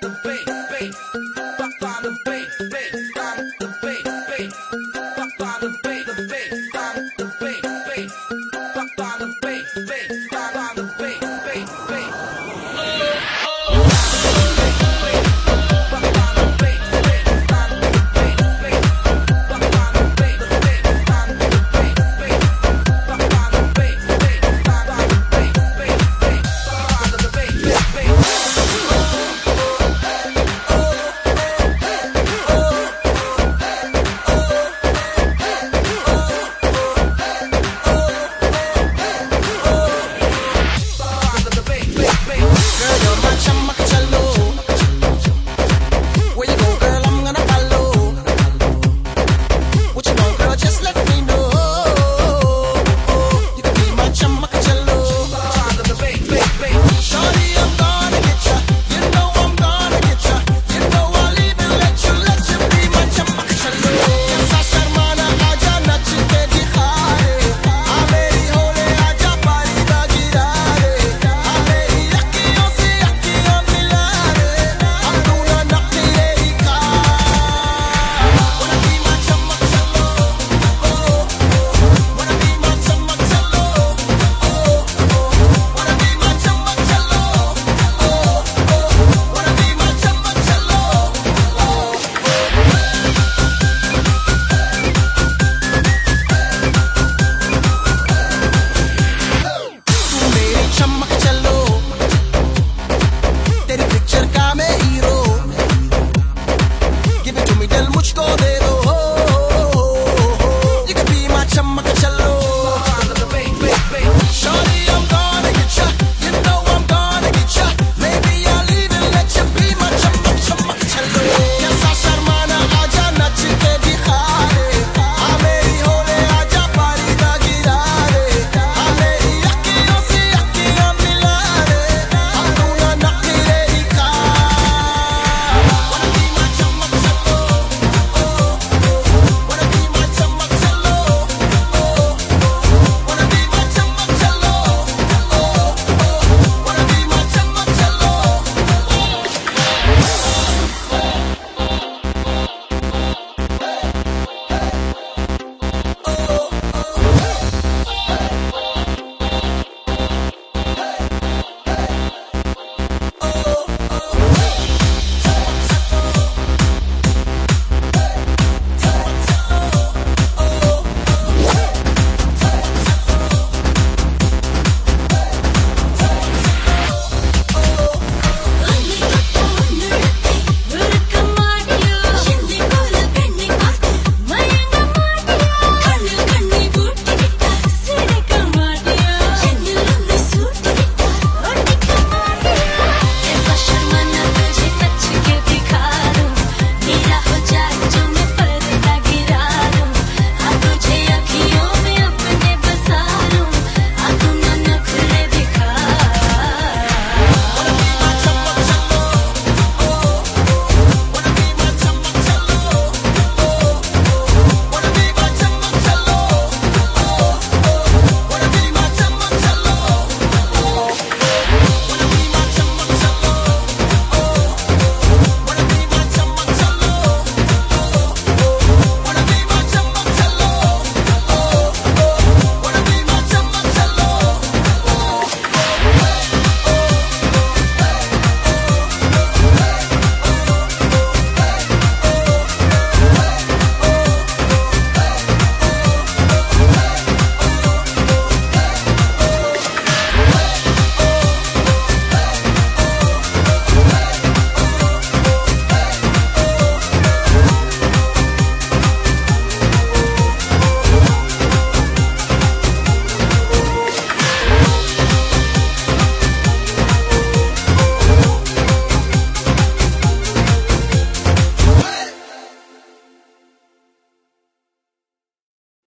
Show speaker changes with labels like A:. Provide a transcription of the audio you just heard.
A: the bass, bass.